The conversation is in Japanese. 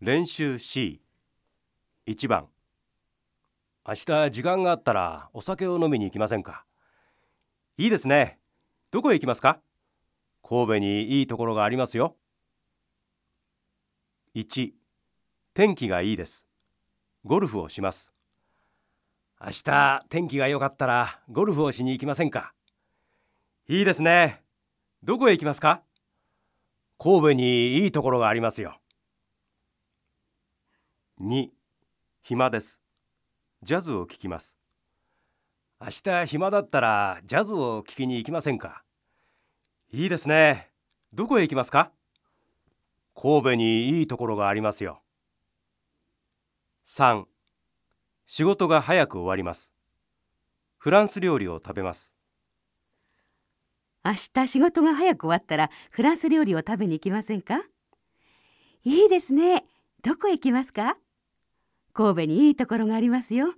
練習 C1 番。明日時間があったらお酒を飲みに行きませんか？いいですね。どこへ行きますか？神戸にいいところがありますよ。1天気がいいです。ゴルフをします。明日天気が良かったらゴルフをしに行きませんか？いいですね。どこへ行きますか？神戸にいいところがありますよ。2暇です。ジャズを聴きます。明日暇だったらジャズを聴きに行きませんか？いいですね。どこへ行きますか？神戸にいいところがありますよ。3仕事が早く終わります。フランス料理を食べます。明日仕事が早く終わったらフランス料理を食べに行きませんか？いいですね。どこへ行きますか？神戸にいいところがありますよ。